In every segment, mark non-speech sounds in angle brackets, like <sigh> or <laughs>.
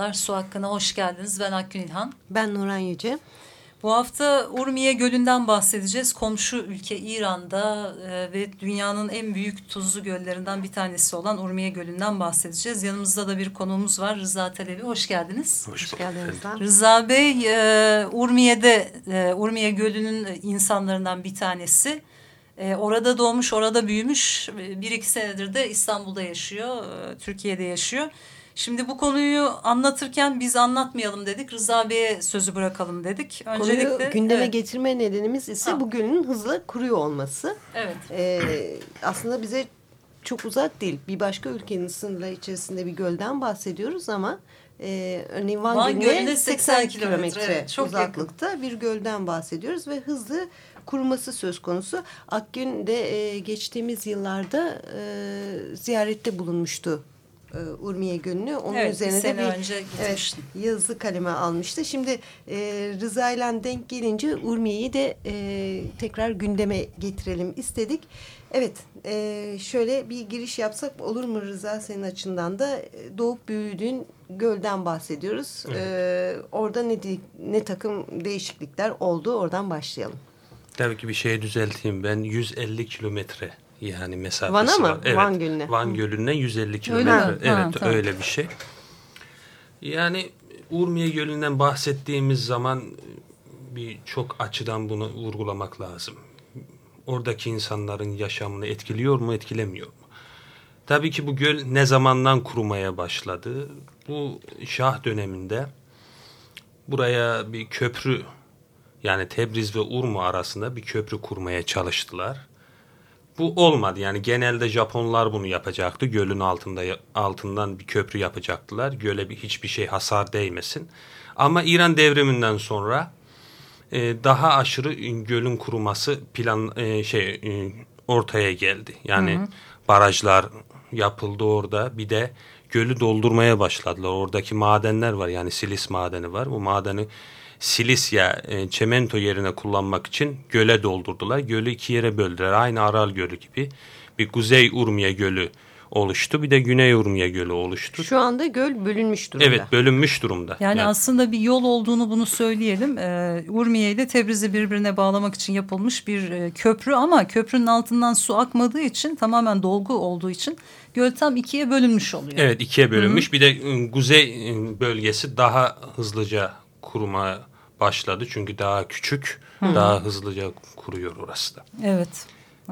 Merhabalar, Su Hakkı'na hoş geldiniz. Ben Akgün İlhan. Ben Nuran Yüce. Bu hafta Urmiye Gölü'nden bahsedeceğiz. Komşu ülke İran'da e, ve dünyanın en büyük tuzlu göllerinden bir tanesi olan Urmiye Gölü'nden bahsedeceğiz. Yanımızda da bir konuğumuz var. Rıza Televi. Hoş geldiniz. Hoş, geldiniz. Rıza Bey, e, Urmiye'de, e, Urmiye Gölü'nün insanlarından bir tanesi. E, orada doğmuş, orada büyümüş. Bir iki senedir de İstanbul'da yaşıyor, e, Türkiye'de yaşıyor. Şimdi bu konuyu anlatırken biz anlatmayalım dedik. Rıza Bey'e sözü bırakalım dedik. Öncelikle konuyu gündeme evet. getirme nedenimiz ise ha. bu gölün hızla kuruyor olması. Evet. Ee, aslında bize çok uzak değil. Bir başka ülkenin sınırları içerisinde bir gölden bahsediyoruz ama e, örneğin Van, Van Gölü'ne 80 kilometre evet, uzaklıkta yakın. bir gölden bahsediyoruz ve hızlı kuruması söz konusu. Akgün de e, geçtiğimiz yıllarda e, ziyarette bulunmuştu e, Urmiye Gölü'nü. Onun evet, üzerine de bir önce evet, yazı kaleme almıştı. Şimdi e, Rıza ile denk gelince Urmiye'yi de e, tekrar gündeme getirelim istedik. Evet e, şöyle bir giriş yapsak olur mu Rıza senin açından da e, doğup büyüdüğün gölden bahsediyoruz. Evet. E, orada ne, ne takım değişiklikler oldu oradan başlayalım. Tabii ki bir şey düzelteyim ben 150 kilometre yani mesafesi Van'a mı? var. Evet, Van Gölü'ne. Van Gölü'ne 150 kilometre. Evet ha, tamam. öyle bir şey. Yani Urmiye Gölü'nden bahsettiğimiz zaman bir çok açıdan bunu vurgulamak lazım. Oradaki insanların yaşamını etkiliyor mu, etkilemiyor mu? Tabii ki bu göl ne zamandan kurumaya başladı? Bu Şah döneminde buraya bir köprü yani Tebriz ve Urmu arasında bir köprü kurmaya çalıştılar bu olmadı. Yani genelde Japonlar bunu yapacaktı. Gölün altında altından bir köprü yapacaktılar. Göle bir, hiçbir şey hasar değmesin. Ama İran devriminden sonra e, daha aşırı gölün kuruması plan e, şey e, ortaya geldi. Yani hı hı. barajlar yapıldı orada. Bir de gölü doldurmaya başladılar. Oradaki madenler var. Yani silis madeni var. Bu madeni Silisya e, çemento yerine kullanmak için göle doldurdular. Gölü iki yere böldüler. Aynı Aral Gölü gibi. Bir Kuzey Urmiye Gölü oluştu. Bir de Güney Urmiye Gölü oluştu. Şu anda göl bölünmüş durumda. Evet bölünmüş durumda. Yani, yani. aslında bir yol olduğunu bunu söyleyelim. Ee, Urmiye ile Tebriz'i birbirine bağlamak için yapılmış bir e, köprü ama köprünün altından su akmadığı için tamamen dolgu olduğu için göl tam ikiye bölünmüş oluyor. Evet ikiye bölünmüş. Hı -hı. Bir de ıı, kuzey ıı, bölgesi daha hızlıca kuruma başladı. Çünkü daha küçük, Hı. daha hızlıca kuruyor orası da. Evet,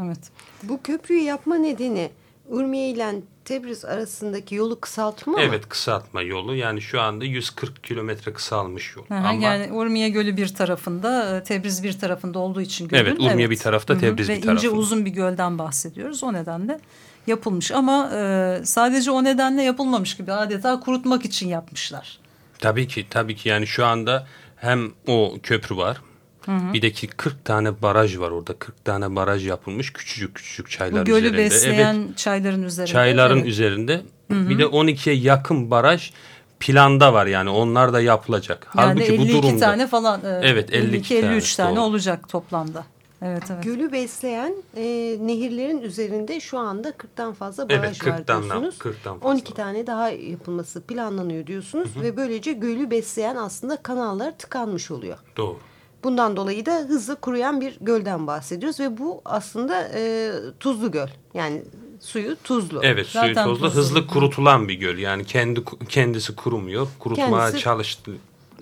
evet. Bu köprüyü yapma nedeni Urmiye ile Tebriz arasındaki yolu kısaltma mı? Evet kısaltma yolu. Yani şu anda 140 kilometre kısalmış yol. Hı Ama, yani Urmiye Gölü bir tarafında, e, Tebriz bir tarafında olduğu için gölün. Evet Urmiye evet. bir tarafta, Tebriz Hı -hı. bir tarafında. Ve ince uzun bir gölden bahsediyoruz. O nedenle yapılmış. Ama e, sadece o nedenle yapılmamış gibi adeta kurutmak için yapmışlar. Tabii ki, tabii ki. Yani şu anda hem o köprü var. Hı hı. Bir de ki 40 tane baraj var orada. 40 tane baraj yapılmış küçücük küçücük çaylar Bu gölü üzerinde. besleyen evet, çayların üzerinde. Çayların evet. üzerinde. Hı hı. Bir de 12'ye yakın baraj planda var yani onlar da yapılacak. Yani Halbuki 52 bu durumda, tane falan. E, evet 52 53 tane, tane olacak toplamda. Evet, evet. Gölü besleyen e, nehirlerin üzerinde şu anda 40'tan fazla baraj evet, var diyorsunuz. 40'tan fazla. 12 tane daha yapılması planlanıyor diyorsunuz. Hı hı. Ve böylece gölü besleyen aslında kanallar tıkanmış oluyor. Doğru. Bundan dolayı da hızlı kuruyan bir gölden bahsediyoruz. Ve bu aslında e, tuzlu göl. Yani suyu tuzlu. Evet suyu Zaten tuzlu, tuzlu, hızlı kurutulan bir göl. Yani kendi kendisi kurumuyor. Kurutmaya kendisi, çalıştı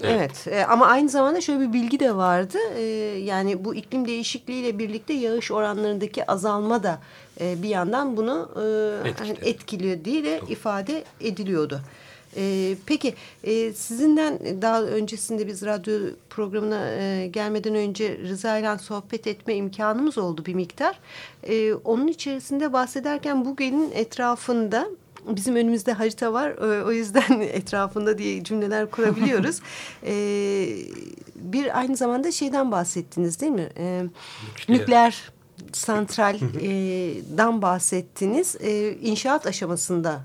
Evet, evet e, ama aynı zamanda şöyle bir bilgi de vardı. E, yani bu iklim değişikliğiyle birlikte yağış oranlarındaki azalma da e, bir yandan bunu e, hani etkiliyor diye de ifade ediliyordu. E, peki e, sizinden daha öncesinde biz radyo programına e, gelmeden önce Rıza ile sohbet etme imkanımız oldu bir miktar. E, onun içerisinde bahsederken bu gelin etrafında bizim önümüzde harita var. O yüzden <laughs> etrafında diye cümleler kurabiliyoruz. <laughs> ee, bir aynı zamanda şeyden bahsettiniz değil mi? Ee, nükleer. nükleer santraldan bahsettiniz. Ee, inşaat aşamasında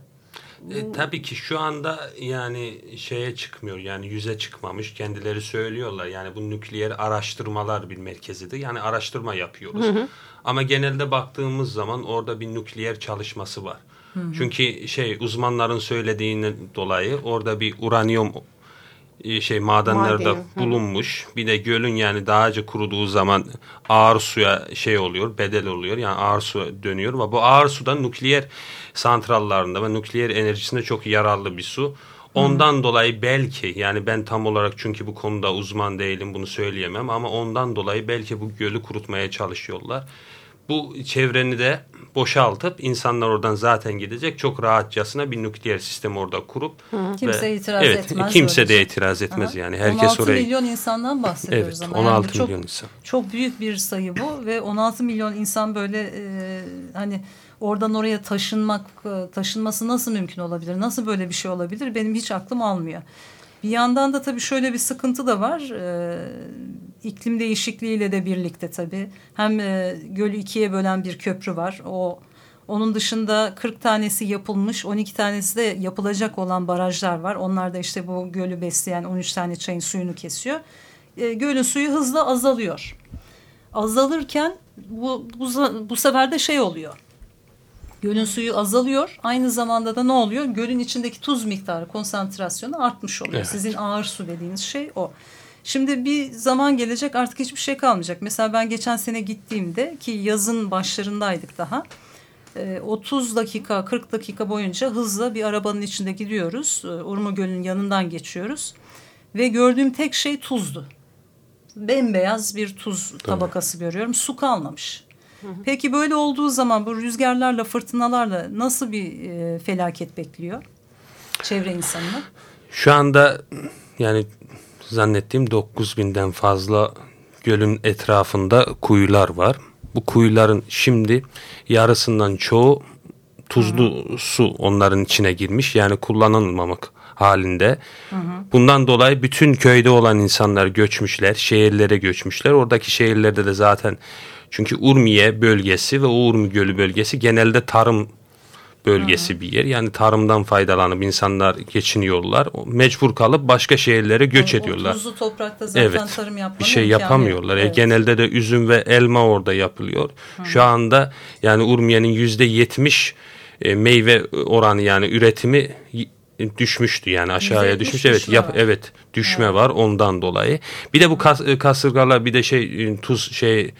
e, tabii ki şu anda yani şeye çıkmıyor yani yüze çıkmamış kendileri söylüyorlar yani bu nükleer araştırmalar bir merkezidir yani araştırma yapıyoruz. Hı hı. Ama genelde baktığımız zaman orada bir nükleer çalışması var. Hı hı. Çünkü şey uzmanların söylediğine dolayı orada bir uranyum e, şey madenlerde bulunmuş. Bir de gölün yani daha önce kuruduğu zaman ağır suya şey oluyor, bedel oluyor. Yani ağır su dönüyor ve bu ağır suda nükleer santrallarında ve nükleer enerjisinde çok yararlı bir su. Ondan hmm. dolayı belki yani ben tam olarak çünkü bu konuda uzman değilim bunu söyleyemem ama ondan dolayı belki bu gölü kurutmaya çalışıyorlar bu çevreni de boşaltıp insanlar oradan zaten gidecek. Çok rahatçasına bir nükleer sistem orada kurup Hı. kimse ve, itiraz evet, etmez. Kimse de itiraz etmez Hı. yani. Herkes 16 oraya... milyon insandan bahsediyoruz evet, ama. 16 yani çok, milyon insan. Çok büyük bir sayı bu ve 16 milyon insan böyle e, hani oradan oraya taşınmak e, taşınması nasıl mümkün olabilir? Nasıl böyle bir şey olabilir? Benim hiç aklım almıyor. Bir yandan da tabii şöyle bir sıkıntı da var. Ee, iklim değişikliğiyle de birlikte tabii. Hem e, gölü ikiye bölen bir köprü var. O onun dışında 40 tanesi yapılmış, 12 tanesi de yapılacak olan barajlar var. Onlar da işte bu gölü besleyen 13 tane çayın suyunu kesiyor. E, gölün suyu hızla azalıyor. Azalırken bu, bu, bu sefer de şey oluyor. Gölün suyu azalıyor. Aynı zamanda da ne oluyor? Gölün içindeki tuz miktarı, konsantrasyonu artmış oluyor. Evet. Sizin ağır su dediğiniz şey o. Şimdi bir zaman gelecek artık hiçbir şey kalmayacak. Mesela ben geçen sene gittiğimde ki yazın başlarındaydık daha. 30 ee, dakika 40 dakika boyunca hızla bir arabanın içinde gidiyoruz. Urma Gölü'nün yanından geçiyoruz. Ve gördüğüm tek şey tuzdu. Bembeyaz bir tuz tabakası görüyorum. Su kalmamış. Peki böyle olduğu zaman bu rüzgarlarla fırtınalarla nasıl bir e, felaket bekliyor çevre insanını? Şu anda yani zannettiğim 9000'den fazla gölün etrafında kuyular var. Bu kuyuların şimdi yarısından çoğu tuzlu hı hı. su onların içine girmiş. Yani kullanılmamak halinde. Hı hı. Bundan dolayı bütün köyde olan insanlar göçmüşler, şehirlere göçmüşler. Oradaki şehirlerde de zaten çünkü Urmiye bölgesi ve Urmi Gölü bölgesi genelde tarım bölgesi bir yer. Yani tarımdan faydalanıp insanlar geçiniyorlar. Mecbur kalıp başka şehirlere göç yani ediyorlar. Tuzlu toprakta zaten evet, tarım yapmanın bir şey yapamıyorlar. E, evet. E, genelde de üzüm ve elma orada yapılıyor. Hı. Şu anda yani Urmiye'nin yüzde yetmiş e, meyve oranı yani üretimi düşmüştü yani aşağıya düşmüş. Evet yap evet düşme evet. var ondan dolayı. Bir de bu kas, kasırgalar bir de şey tuz şey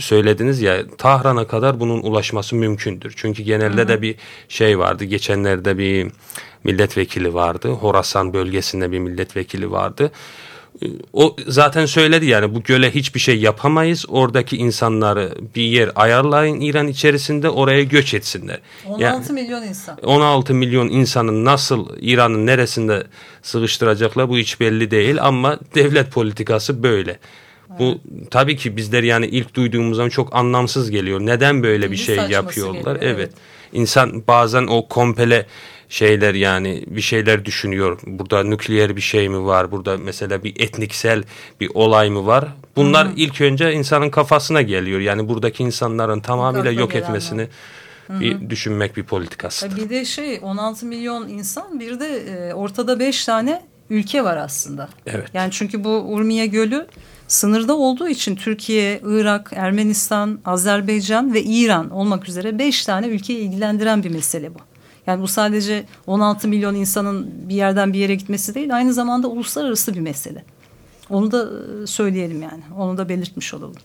söylediniz ya Tahran'a kadar bunun ulaşması mümkündür. Çünkü genelde hı hı. de bir şey vardı. Geçenlerde bir milletvekili vardı. Horasan bölgesinde bir milletvekili vardı. O zaten söyledi yani bu göle hiçbir şey yapamayız. Oradaki insanları bir yer ayarlayın İran içerisinde oraya göç etsinler. 16 yani, milyon insan. 16 milyon insanın nasıl İran'ın neresinde sıkıştıracaklar bu hiç belli değil ama devlet politikası böyle. Bu tabii ki bizler yani ilk duyduğumuz zaman çok anlamsız geliyor. Neden böyle bir şey yapıyorlar? Geliyor, evet. evet. İnsan bazen o kompele şeyler yani bir şeyler düşünüyor. Burada nükleer bir şey mi var? Burada mesela bir etniksel bir olay mı var? Bunlar Hı-hı. ilk önce insanın kafasına geliyor. Yani buradaki insanların tamamıyla yok etmesini bir düşünmek bir politikası. Bir de şey 16 milyon insan bir de e, ortada 5 tane ülke var aslında. Evet. Yani çünkü bu Urmiye Gölü sınırda olduğu için Türkiye, Irak, Ermenistan, Azerbaycan ve İran olmak üzere beş tane ülkeyi ilgilendiren bir mesele bu. Yani bu sadece 16 milyon insanın bir yerden bir yere gitmesi değil aynı zamanda uluslararası bir mesele. Onu da e, söyleyelim yani. Onu da belirtmiş olalım.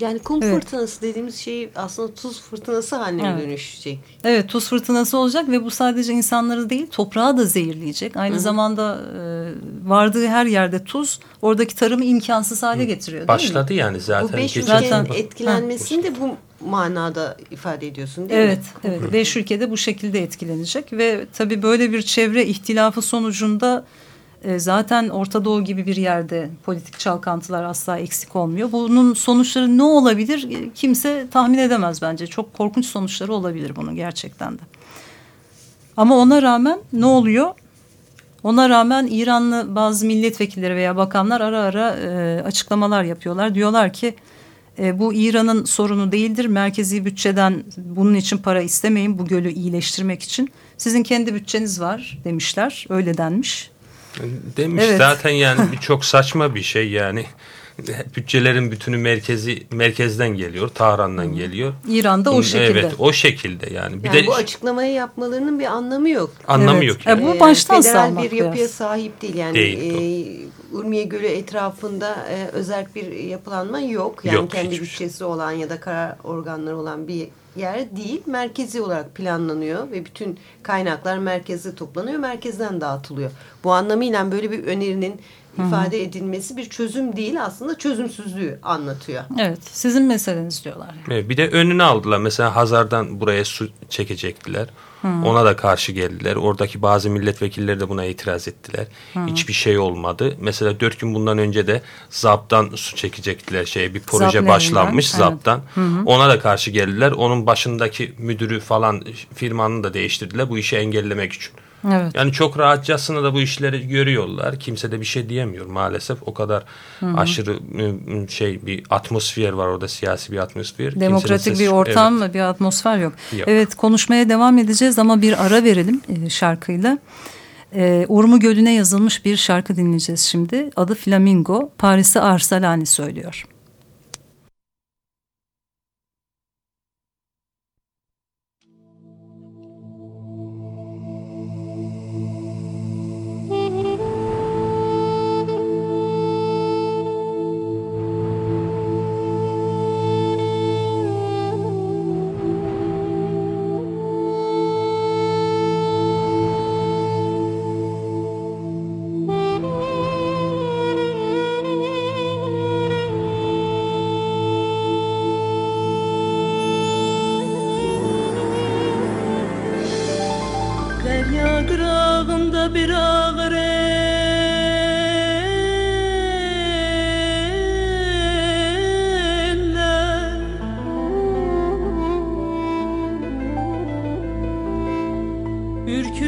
Yani kum evet. fırtınası dediğimiz şey aslında tuz fırtınası haline evet. dönüşecek. Evet tuz fırtınası olacak ve bu sadece insanları değil toprağı da zehirleyecek. Aynı Hı-hı. zamanda e, vardığı her yerde tuz oradaki tarımı imkansız hale getiriyor Başladı mi? yani zaten. Bu beş ülkenin etkilenmesini de bu manada ifade ediyorsun değil evet, mi? Evet. evet. Beş ülkede bu şekilde etkilenecek ve tabii böyle bir çevre ihtilafı sonucunda e, zaten Orta Doğu gibi bir yerde politik çalkantılar asla eksik olmuyor. Bunun sonuçları ne olabilir e, kimse tahmin edemez bence. Çok korkunç sonuçları olabilir bunun gerçekten de. Ama ona rağmen ne oluyor? Ona rağmen İranlı bazı milletvekilleri veya bakanlar ara ara e, açıklamalar yapıyorlar. Diyorlar ki e, bu İran'ın sorunu değildir. Merkezi bütçeden bunun için para istemeyin bu gölü iyileştirmek için. Sizin kendi bütçeniz var demişler. Öyle denmiş. Demiş evet. zaten yani çok saçma bir şey yani. Bütçelerin bütünü merkezi merkezden geliyor, Tahran'dan geliyor. İran'da o şekilde. Evet, o şekilde yani. Bir yani de bu açıklamayı yapmalarının bir anlamı yok. Anlamı evet. yok. Yani. E, bu baştan Federal bir yapıya biraz. sahip değil yani. Değil, e, Urmiye Gölü etrafında e, özel bir yapılanma yok. Yani yok, kendi bütçesi şey. olan ya da karar organları olan bir yer değil. Merkezi olarak planlanıyor ve bütün kaynaklar merkezde toplanıyor. Merkezden dağıtılıyor. Bu anlamıyla böyle bir önerinin ifade edilmesi bir çözüm değil aslında çözümsüzlüğü anlatıyor. Evet sizin meseleniz diyorlar. Evet, bir de önünü aldılar mesela Hazar'dan buraya su çekecektiler. Hmm. Ona da karşı geldiler. Oradaki bazı milletvekilleri de buna itiraz ettiler. Hmm. Hiçbir şey olmadı. Mesela dört gün bundan önce de ZAP'tan su çekecektiler. Şey, bir proje Zap başlanmış evet. ZAP'tan. Hmm. Ona da karşı geldiler. Onun başındaki müdürü falan firmanın da değiştirdiler bu işi engellemek için. Evet. Yani çok rahatçasına da bu işleri görüyorlar. Kimse de bir şey diyemiyor maalesef. O kadar Hı -hı. aşırı ıı, şey bir atmosfer var orada siyasi bir atmosfer. Demokratik bir ortam evet. bir atmosfer yok. yok. Evet konuşmaya devam edeceğiz ama bir ara verelim e, şarkıyla. E, Urmu Gölü'ne yazılmış bir şarkı dinleyeceğiz şimdi. Adı Flamingo. Paris'i Arsalani söylüyor.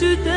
düştü de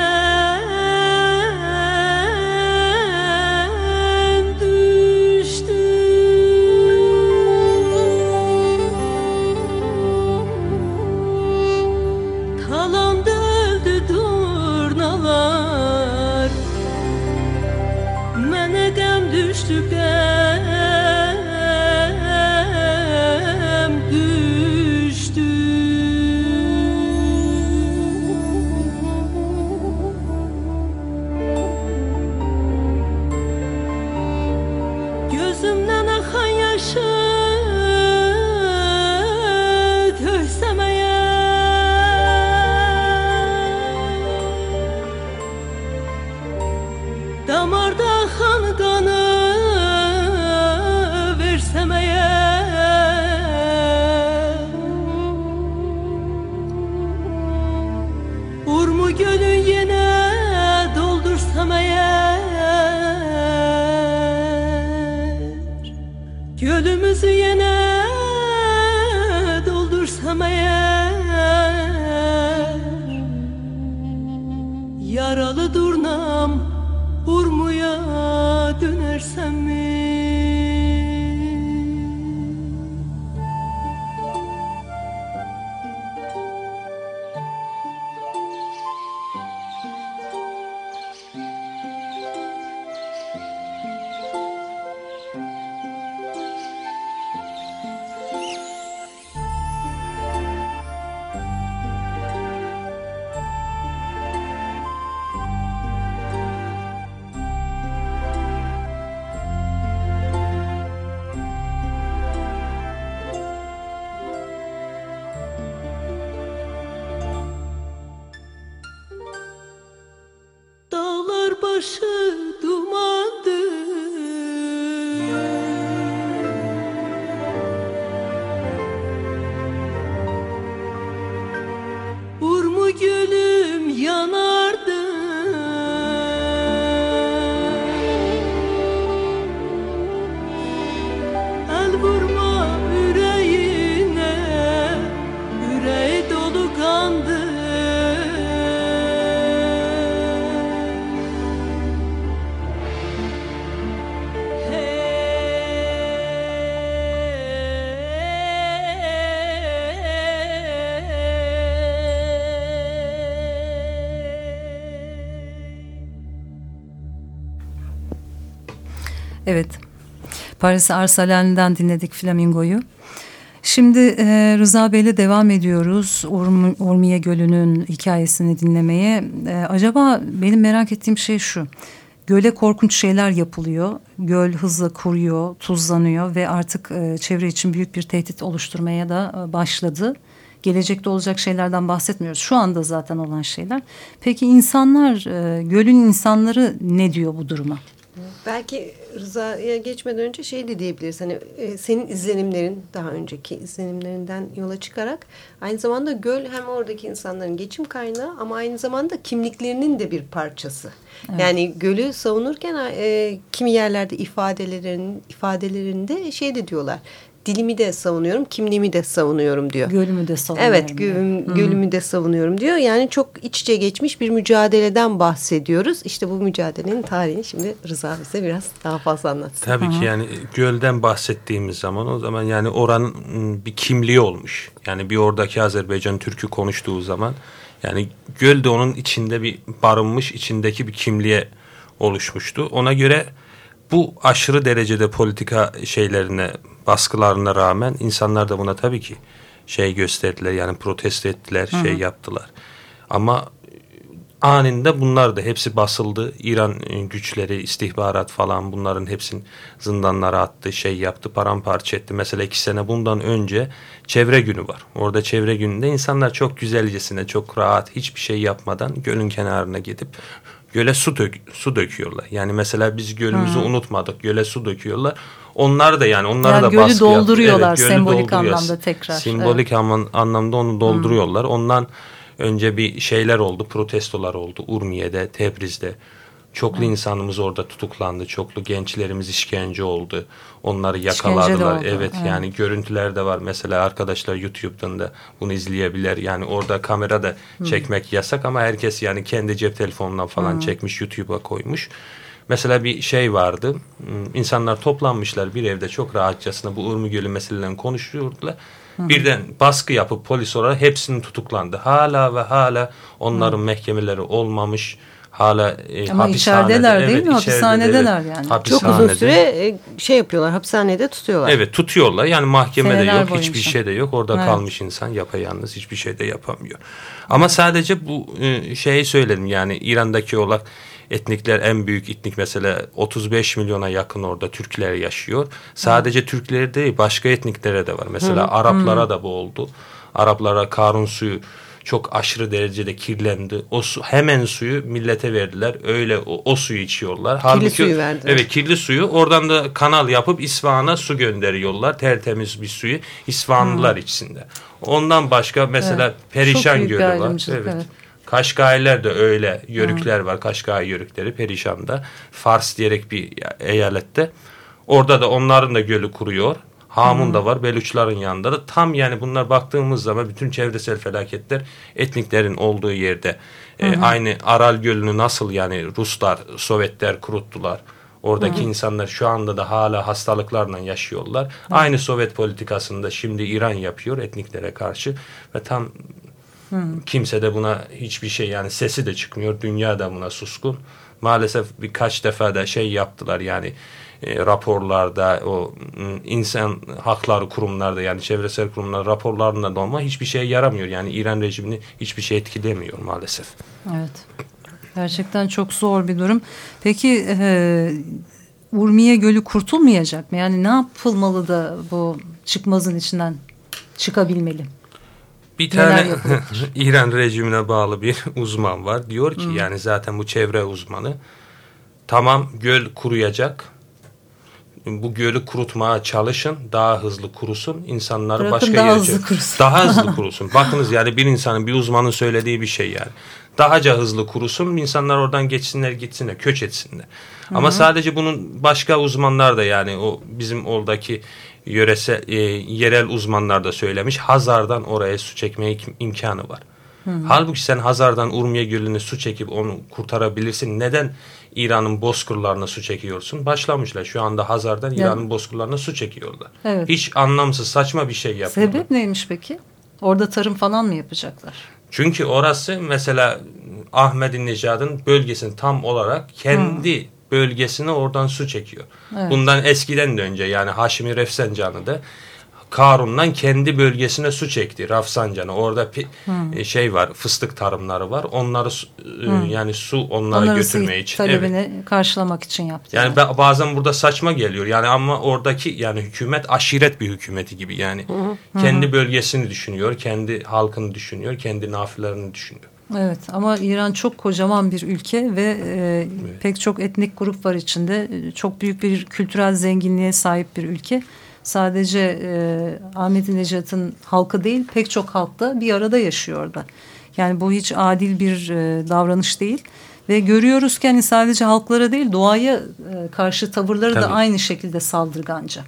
mi? Evet. Paris Arsalen'den dinledik Flamingo'yu. Şimdi e, Rıza Bey'le devam ediyoruz. Urm Urmiye Gölü'nün hikayesini dinlemeye. E, acaba benim merak ettiğim şey şu. Göle korkunç şeyler yapılıyor. Göl hızla kuruyor, tuzlanıyor ve artık e, çevre için büyük bir tehdit oluşturmaya da e, başladı. Gelecekte olacak şeylerden bahsetmiyoruz. Şu anda zaten olan şeyler. Peki insanlar, e, gölün insanları ne diyor bu duruma? Belki Rıza'ya geçmeden önce şey de diyebiliriz. Hani e, senin izlenimlerin daha önceki izlenimlerinden yola çıkarak aynı zamanda göl hem oradaki insanların geçim kaynağı ama aynı zamanda kimliklerinin de bir parçası. Evet. Yani gölü savunurken e, kimi yerlerde ifadelerin ifadelerinde şey de diyorlar dilimi de savunuyorum, kimliğimi de savunuyorum diyor. Gölümü de savunuyorum. Evet, gölüm, gölümü de savunuyorum diyor. Yani çok iç içe geçmiş bir mücadeleden bahsediyoruz. İşte bu mücadelenin tarihini şimdi Rıza bize biraz daha fazla anlatsın. Tabii Hı -hı. ki yani gölden bahsettiğimiz zaman o zaman yani oranın bir kimliği olmuş. Yani bir oradaki Azerbaycan Türk'ü konuştuğu zaman yani göl de onun içinde bir barınmış, içindeki bir kimliğe oluşmuştu. Ona göre bu aşırı derecede politika şeylerine baskılarına rağmen insanlar da buna tabii ki şey gösterdiler yani protesto ettiler Hı -hı. şey yaptılar. Ama anında bunlar da hepsi basıldı. İran e, güçleri, istihbarat falan bunların hepsini zindanlara attı, şey yaptı, paramparça etti. Mesela iki sene bundan önce çevre günü var. Orada çevre gününde insanlar çok güzelcesine, çok rahat, hiçbir şey yapmadan gölün kenarına gidip göle su dök su döküyorlar. Yani mesela biz gölümüzü hmm. unutmadık. Göle su döküyorlar. Onlar da yani onlara yani da gölü baskı dolduruyorlar evet, gölü sembolik dolduruyor. anlamda tekrar. Sembolik evet. anlamda onu dolduruyorlar. Hmm. Ondan önce bir şeyler oldu, protestolar oldu Urmiye'de, Tebriz'de. Çoklu evet. insanımız orada tutuklandı. Çoklu gençlerimiz işkence oldu. Onları yakaladılar. Evet, evet yani görüntüler de var. Mesela arkadaşlar YouTube'dan da bunu izleyebilir. Yani orada kamera da çekmek yasak ama herkes yani kendi cep telefonundan falan Hı. çekmiş YouTube'a koymuş. Mesela bir şey vardı. Hmm, insanlar toplanmışlar bir evde çok rahatçasına bu Urmi Gölü meselelerini konuşuyordular. Hı. Birden baskı yapıp polis olarak hepsini tutuklandı. Hala ve hala onların Hı. mahkemeleri olmamış hala e, Ama içerideler değil evet, mi? Hapishanedeler evet. yani. Hapishanede. Çok uzun süre e, şey yapıyorlar hapishanede tutuyorlar. Evet tutuyorlar yani mahkemede Seneler yok boyunca. hiçbir şey de yok. Orada evet. kalmış insan yapayalnız hiçbir şey de yapamıyor. Ama evet. sadece bu e, şeyi söyledim yani İran'daki olarak etnikler en büyük etnik mesela 35 milyona yakın orada Türkler yaşıyor. Sadece Hı. Türkleri değil başka etniklere de var. Mesela Hı. Araplara Hı. da bu oldu. Araplara Karun suyu çok aşırı derecede kirlendi. O su, hemen suyu millete verdiler. Öyle o, o suyu içiyorlar. Kirli Halbuki, suyu verdiler. Evet kirli suyu. Oradan da kanal yapıp İsfahan'a su gönderiyorlar. Tertemiz bir suyu İsfahanlılar hmm. içsinde. Ondan başka mesela evet. perişan görüyorlar. Evet. evet. Kaşgailer de öyle yörükler hmm. var. Kaşgai yörükleri Perişan'da. Fars diyerek bir eyalette. Orada da onların da gölü kuruyor. Hamun hmm. da var. Beluçların yanında da. Tam yani bunlar baktığımız zaman bütün çevresel felaketler etniklerin olduğu yerde. E, aynı Aral Gölü'nü nasıl yani Ruslar, Sovyetler kuruttular. Oradaki hmm. insanlar şu anda da hala hastalıklarla yaşıyorlar. Hmm. Aynı Sovyet politikasında şimdi İran yapıyor etniklere karşı ve tam hmm. kimse de buna hiçbir şey yani sesi de çıkmıyor. Dünya da buna suskun. Maalesef birkaç defa da şey yaptılar yani e, raporlarda o insan hakları kurumlarda yani çevresel kurumlar raporlarında da olma hiçbir şeye yaramıyor. Yani İran rejimini hiçbir şey etkilemiyor maalesef. Evet. Gerçekten çok zor bir durum. Peki e, Urmiye Gölü kurtulmayacak mı? Yani ne yapılmalı da bu çıkmazın içinden çıkabilmeli? Bir tane <laughs> İran rejimine bağlı bir uzman var. Diyor ki hmm. yani zaten bu çevre uzmanı tamam göl kuruyacak. Bu gölü kurutmaya çalışın. Daha hızlı kurusun. İnsanlar Bırakın başka daha yere hızlı kurusun. Daha hızlı kurusun. <laughs> Bakınız yani bir insanın bir uzmanın söylediği bir şey yani. Dahaca hızlı kurusun. İnsanlar oradan geçsinler gitsinler. Köç etsinler. Hı -hı. Ama sadece bunun başka uzmanlar da yani o bizim oradaki yörese e, yerel uzmanlar da söylemiş. Hazardan oraya su çekmeye imkanı var. Hı -hı. Halbuki sen Hazar'dan Urmiye Gölü'ne su çekip onu kurtarabilirsin. Neden İran'ın bozkırlarına su çekiyorsun? Başlamışlar. Şu anda Hazar'dan İran'ın bozkırlarına su çekiyorlar. Evet. Hiç anlamsız saçma bir şey yapıyorlar. Sebep neymiş peki? Orada tarım falan mı yapacaklar? Çünkü orası mesela Ahmedinejad'ın bölgesini tam olarak kendi Hı. bölgesine oradan su çekiyor. Evet. Bundan eskiden de önce yani Haşimi Refsencan'ı da Karun'dan kendi bölgesine su çekti Rafsancan'a. Orada hmm. şey var, fıstık tarımları var. Onları hmm. yani su onlara Onların götürmeye için. talebini evet. karşılamak için yaptı. Yani ben, bazen burada saçma geliyor. Yani ama oradaki yani hükümet aşiret bir hükümeti gibi yani. Hmm. Kendi bölgesini düşünüyor, kendi halkını düşünüyor, kendi nafilerini düşünüyor. Evet ama İran çok kocaman bir ülke ve e, evet. pek çok etnik grup var içinde. Çok büyük bir kültürel zenginliğe sahip bir ülke sadece e, Ahmet Necat'ın halkı değil pek çok halk da bir arada yaşıyor orada. Yani bu hiç adil bir e, davranış değil. Ve görüyoruz ki hani sadece halklara değil doğaya e, karşı tavırları Tabii. da aynı şekilde saldırganca.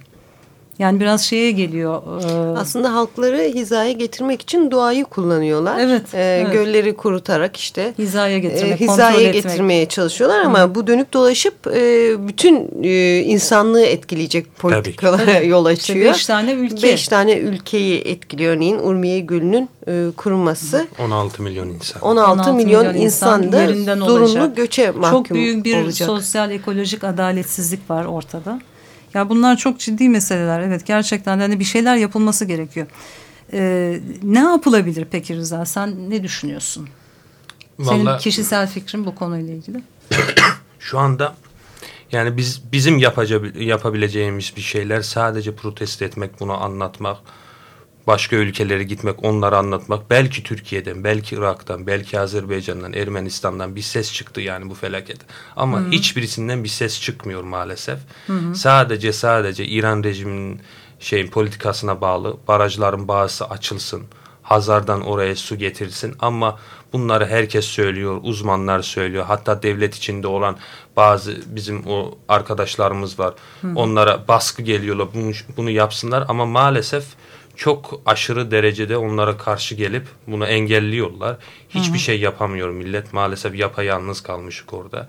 Yani biraz şeye geliyor. E... Aslında halkları hizaya getirmek için doğayı kullanıyorlar. Evet, ee, evet. Gölleri kurutarak işte hizaya getirmek, e, hizaya getirmeye çalışıyorlar ama Hı. bu dönüp dolaşıp e, bütün e, insanlığı etkileyecek politikalara <laughs> yol açıyor. İşte beş tane ülke. Beş tane ülkeyi etkiliyor örneğin Urmiye Gölü'nün e, kurulması. 16 milyon insan. 16, 16 milyon, milyon insan da zorunlu göçe mahkum Çok büyük bir olacak. sosyal ekolojik adaletsizlik var ortada. Ya bunlar çok ciddi meseleler. Evet gerçekten hani bir şeyler yapılması gerekiyor. Ee, ne yapılabilir peki Rıza? Sen ne düşünüyorsun? Vallahi, Senin kişisel fikrin bu konuyla ilgili. <coughs> Şu anda yani biz bizim yapabileceğimiz bir şeyler sadece protesto etmek, bunu anlatmak, başka ülkelere gitmek, onları anlatmak. Belki Türkiye'den, belki Irak'tan, belki Azerbaycan'dan, Ermenistan'dan bir ses çıktı yani bu felaket. Ama Hı -hı. hiçbirisinden bir ses çıkmıyor maalesef. Hı -hı. Sadece sadece İran rejiminin şeyin politikasına bağlı. Barajların bazısı açılsın. Hazar'dan oraya su getirsin ama bunları herkes söylüyor, uzmanlar söylüyor. Hatta devlet içinde olan bazı bizim o arkadaşlarımız var. Hı. Onlara baskı geliyorlar bunu, bunu yapsınlar ama maalesef çok aşırı derecede onlara karşı gelip bunu engelliyorlar. Hiçbir Hı -hı. şey yapamıyor millet. Maalesef yapayalnız kalmışık orada.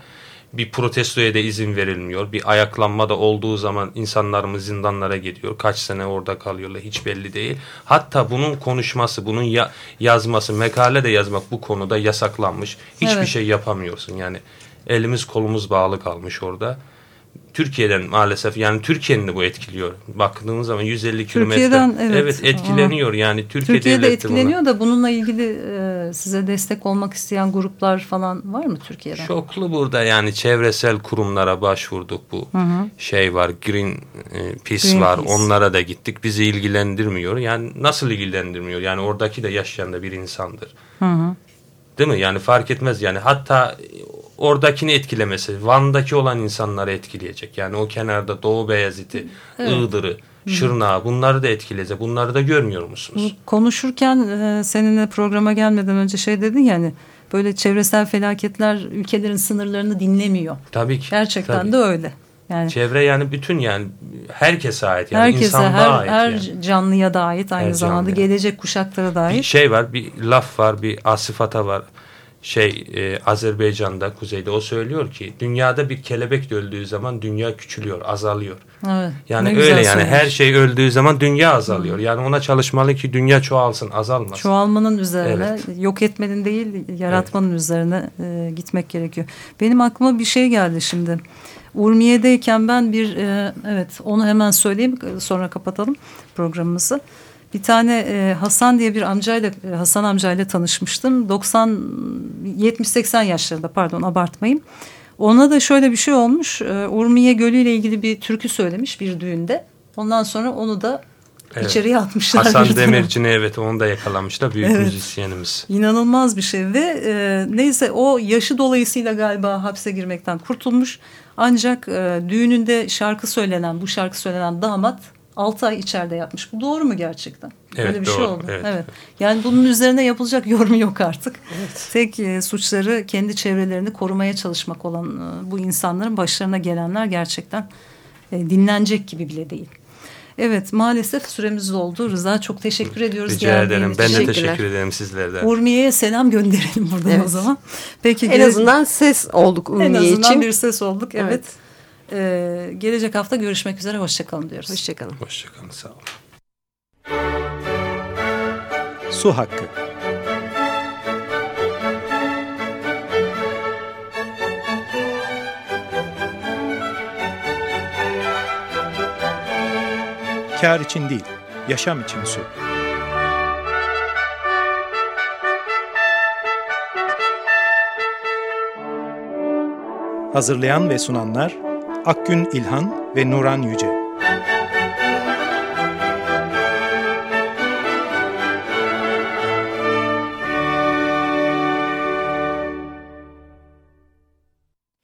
Bir protestoya da izin verilmiyor. Bir ayaklanma da olduğu zaman insanlarımız zindanlara gidiyor. Kaç sene orada kalıyorlar hiç belli değil. Hatta bunun konuşması, bunun ya yazması, makale de yazmak bu konuda yasaklanmış. Hiçbir evet. şey yapamıyorsun yani. Elimiz kolumuz bağlı kalmış orada. Türkiye'den maalesef yani Türkiye'nin bu etkiliyor. Baktığınız zaman 150 kilometre. Evet. evet etkileniyor yani Türkiye Türkiye'de etkileniyor buna. da bununla ilgili e, size destek olmak isteyen gruplar falan var mı Türkiye'den? Çoklu burada yani çevresel kurumlara başvurduk bu hı hı. şey var Green e, Peace Green var Peace. onlara da gittik bizi ilgilendirmiyor. Yani nasıl ilgilendirmiyor yani oradaki de yaşayan da bir insandır. Hı hı. Değil mi? Yani fark etmez yani hatta oradakini etkilemesi Van'daki olan insanları etkileyecek. Yani o kenarda Doğu Beyazıt'ı, evet. Iğdır'ı, Şırnağı bunları da etkileyecek. Bunları da görmüyor musunuz? Konuşurken e, seninle programa gelmeden önce şey dedin yani böyle çevresel felaketler ülkelerin sınırlarını dinlemiyor. Tabii ki. Gerçekten tabii. de öyle. Yani Çevre yani bütün yani herkese ait yani herkese, insanlığa her, ait. Her yani. canlıya da ait aynı her zamanda canlıya. gelecek kuşaklara da ait. Bir şey var bir laf var bir asifata var şey e, Azerbaycan'da kuzeyde o söylüyor ki dünyada bir kelebek öldüğü zaman dünya küçülüyor, azalıyor. Evet, yani öyle yani söylemiş. her şey öldüğü zaman dünya azalıyor. Hı. Yani ona çalışmalı ki dünya çoğalsın, azalmasın. Çoğalmanın üzerine, evet. yok etmenin değil, yaratmanın evet. üzerine e, gitmek gerekiyor. Benim aklıma bir şey geldi şimdi. Urmiye'deyken ben bir e, evet onu hemen söyleyeyim sonra kapatalım programımızı. Bir tane e, Hasan diye bir amcayla e, Hasan amcayla tanışmıştım. 90 70-80 yaşlarında pardon abartmayayım. Ona da şöyle bir şey olmuş. E, Urmiye Gölü ile ilgili bir türkü söylemiş bir düğünde. Ondan sonra onu da Evet. İçeriye atmışlar. Hasan Demirci'ni evet onu da yakalamışlar büyük evet. müzisyenimiz. İnanılmaz bir şey ve e, neyse o yaşı dolayısıyla galiba hapse girmekten kurtulmuş. Ancak e, düğününde şarkı söylenen bu şarkı söylenen damat 6 ay içeride yatmış. Bu doğru mu gerçekten? Evet Öyle bir şey doğru. şey oldu. Evet. evet. Yani bunun üzerine yapılacak <laughs> yorum yok artık. Evet. Tek e, suçları kendi çevrelerini korumaya çalışmak olan e, bu insanların başlarına gelenler gerçekten e, dinlenecek gibi bile değil. Evet maalesef süremiz doldu. Rıza çok teşekkür ediyoruz. Rica ederim. Ben de teşekkür ederim sizlerden. Urmiye'ye selam gönderelim buradan evet. o zaman. Peki en azından ses olduk Urmiye için. En azından bir ses olduk. Evet. evet. Ee, gelecek hafta görüşmek üzere. Hoşçakalın diyoruz. Hoşçakalın. Hoşçakalın. Sağ olun. Su Hakkı Kar için değil, yaşam için su. Hazırlayan ve sunanlar Akgün İlhan ve Nuran Yüce.